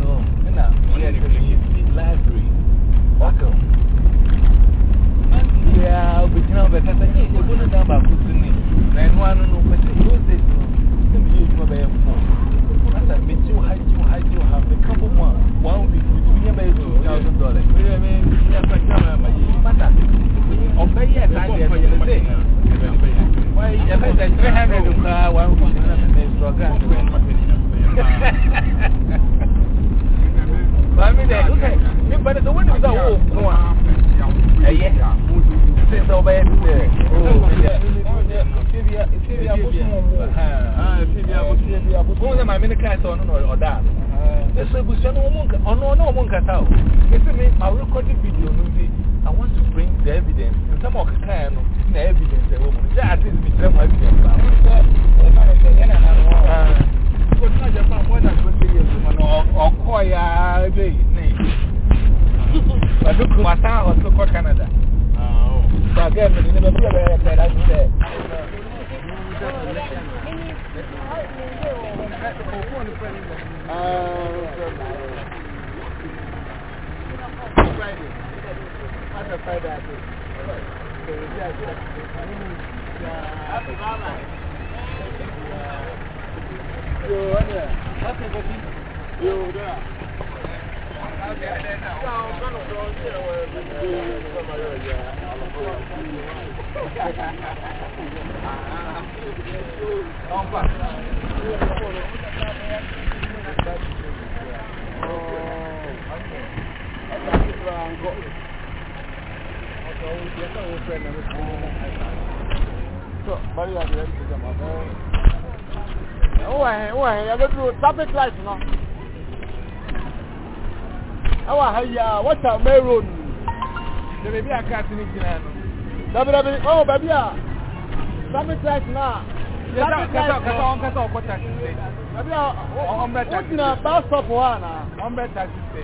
at library. Welcome. Yeah, we can't, but I said, you're going to one, sɛ wobɛyɛ te sɛ sɛ maame no kae sɛ ɔno na I want to bring the evidence. In some of evidence, Canada. Yo, yeah. Wọ́n wà hẹ́n, wọ́n awa haya wata meron da bebi a kati ni gina no dabi dabi oh bebi a sami tax na kasa kasa on kasa ọkọ tax se bebi a o gina bus stop wa na on bẹ tax se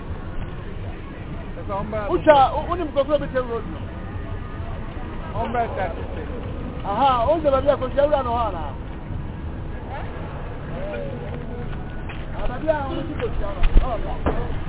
kasa on bẹ ucha onim kokoro bi te road no on bẹ tax se aha o jẹ bebi a ko jẹ wura no wa na Àbàbí àwọn oníṣègùn ti ọ̀rọ̀ ọ̀rọ̀.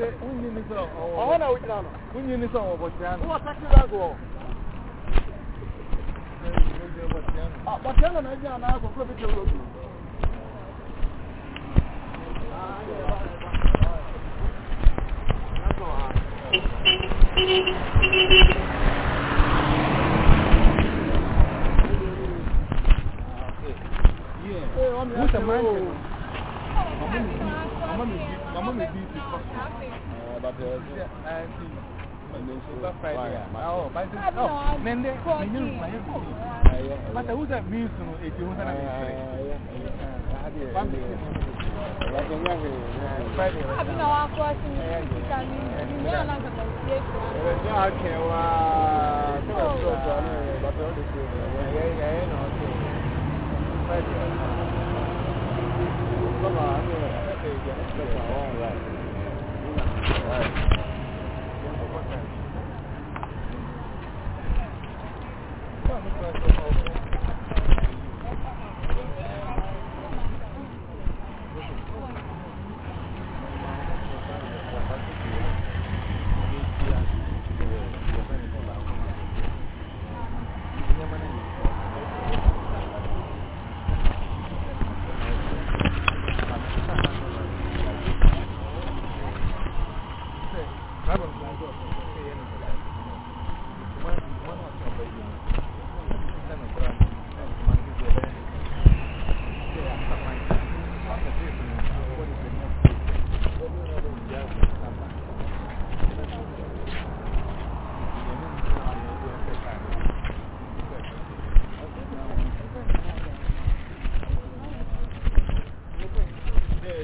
sɛ wonyi ni sɛ ɔwɔ na Mama may beat, Mama may beat it. Uh, but uh, yeah, I see. Black Friday. Oh, but no. Then they, they knew my phone. But I would have missed no if you wouldn't have been Friday. I've been our first in the family. You know, I'm going to be a Okay, wow. But all the same. Yeah, yeah, yeah. Friday. Come on. until you get it. That's my own right. All right.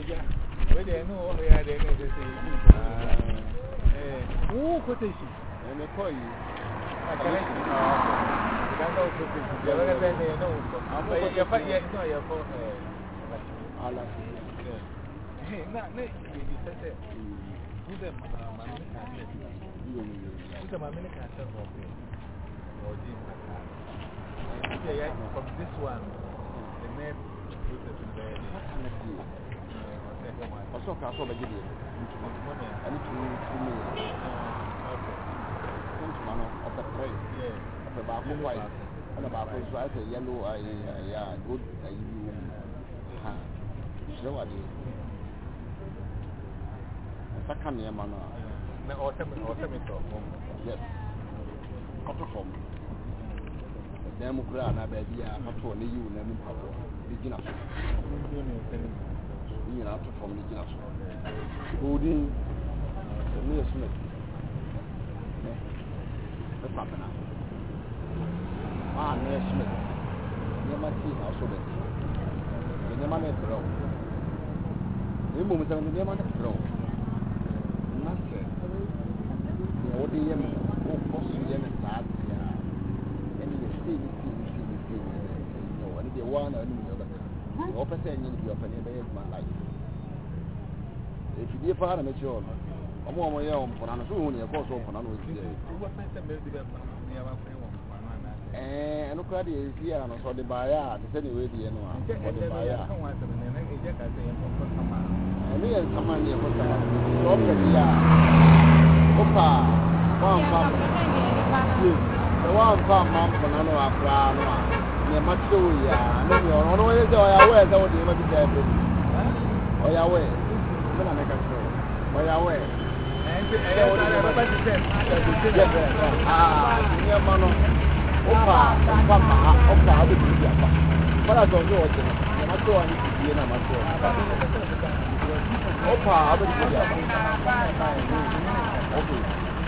Wai ya da yana da sai. Eh, wo ko ta shi? Ne koyi. A kare shi. Idan ka ɔsɛ ɔka sɛ ɔbɛgye deɛ ɛne tumi tumi yɛ ntoma no ɔpɛ pray ɔpɛ baako white ɛna baako nso ayɛ sɛ yellow ayɛ ayɛ a gold ayi bi wɔ mu ha nhyerɛ wɔ adeɛ ɔsɛ ka nneɛma no a na ɔsɛ ɔsɛ mi sɔ fam yes kɔtɔ fam dan mu koraa anaa baabi a kɔtɔ ne yiw na mu papoɔ bi gyina so nyinaa ato fam ne gyina so holding ɛmi yɛ so na ti nɛ ɛkɔ abena maa ne so na ti nneɛma ti na so bɛ ti nneɛma ne brɛ na emu sɛ ne nneɛma ne brɛ na sɛ deɛ wɔde yɛ mo wɔkɔ so yɛ ne saa deɛ ɛne yɛ sei ne sei ne sei ne sei ne sei ne sei ne wɔ ne deɛ wɔn a na ɛnum yɛ ɔpɛ sɛ ɛnyɛ no bi ɔpɛ ne ɛbɛyɛ adwuma like ɛfidie paa na mɛkyerɛ wɔ no ɔmo ɔmo yɛ wɔ mpona no so hu ne yɛkɔɔ so mpona no ɔsi yɛ ɛno koraa deɛ ɛsi a no sɛ ɔde baeɛ a te sɛ ne ɛwɛdiɛ no a ɔde baeɛ a ɛno yɛ nsama ne yɛkɔ sama sɛ ɔpɛ deɛ a wopa woamfa sɛ woamfa ma mpona no na ɛma kyerɛ wo yia ne mi ɔno ɔno wɔyɛ sɛ ɔyɛ awɛ sɛ wɔde ɛma bi da ɛbɛ mu ɔyɛ awɛ ɛbɛ na mɛka kyerɛ wo ɔyɛ awɛ sɛ wɔde ɛma bi da ɛbɛ aa nneɛma no ɔfa ɔfa ma ha ɔfa ha bɛ bibi afa fara sɛ ɔno ɔgye no ɛma kyerɛ wo ahe bibie na ɛma kyerɛ wo ɔfa ha bɛ bibi afa ok.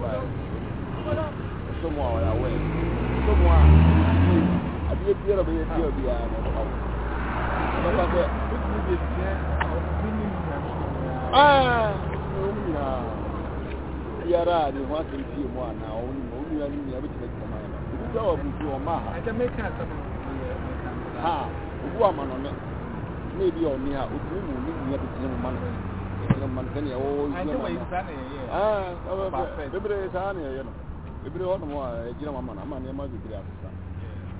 someone on our way. Someone, I did hear of it here beyond the house. But I said, what is this? Ah, yàrá ni wọn ti ń fi mu àná òun ni òun yàrá ni ẹbí ti lè tẹ̀ máa yàrá ìdí sáwọ́ bùtù ọ̀ma ha. ẹ̀jẹ̀ mẹ́kà sọ̀rọ̀ ha òwú àmàlà náà ní ibi ọ̀nìyà òtún ìmù ní ìyẹn ti tẹ̀ mankani awo bibire saani yɛ no bibire hɔ nom a ɛgyina ma ma no ama nneɛma bibire asesa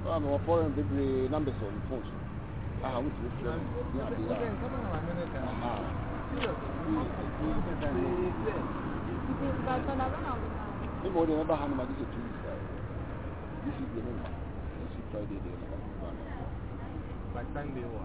ɔa mewɔ fɔre no bebree nambe sɛ ne phone so aha wotumi frɛ no ne adeɛ mema wode mɛba ha no magye sɛ tu sa this is the name this is friday day na ba ba Sunday wa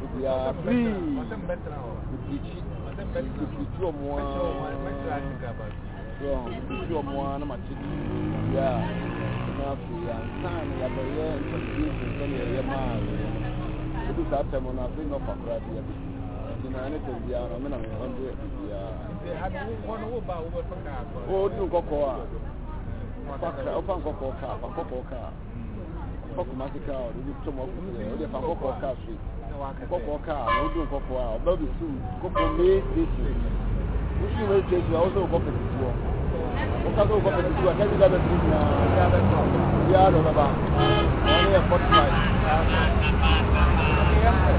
they are free nkutu ọmọ nkutu ọmọ na ma ti di obi a n'afọ ya nsan na yabẹyẹ ntọsirisi nsọmi ẹyẹ maa yẹ ebi saa pẹ mu na afei na ọfa kora bi ẹbi nti na ẹni tẹ bi ara ọmọ na mi hàn dé ẹbi ya. o dun kọkọọ a ọfa nkọkọọ kaa ọfa nkọkọọ kaa ọfa kọmasi kaa ọdún tó mọ ọkùnrin ọdún ẹfa nkọkọọ kaa straight kɔkɔ kaa na wodo kɔkɔ a ɔbɛ bi tu kɔkɔ mee tesi wosi mee tesi a wosɛ kɔkɔ tesi wɔ woka sɛ kɔkɔ tesi wɔ kɛbi dabɛ tu nyinaa bia dɔ bɛ ba ɔne yɛ forty five. Marina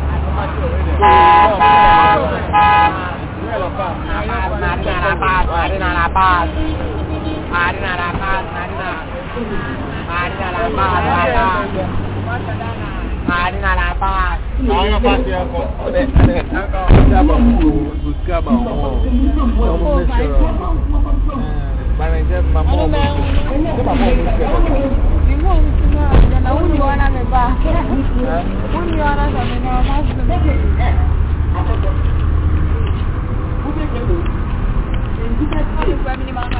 la paz. Àwọn ọba ti ẹ̀kọ́. Ọ̀dẹ̀ ẹ̀dẹ̀ ẹ̀kọ́ ọ̀dẹ̀ àbàkù òsìkà bà wọ́n. Ọmọ mẹ́sàn-án. Bàrẹ̀ jẹ́ màmá ọmọ òsìkà. Ṣé màmá ọmọ òsìkà? Ìwọ òsì náà ọ̀dẹ̀ náà ó ní ọ̀rá mi bá. Ó ní ọ̀rá mi náà ọmọ òsì mi. Ó ní ọ̀rá mi bá.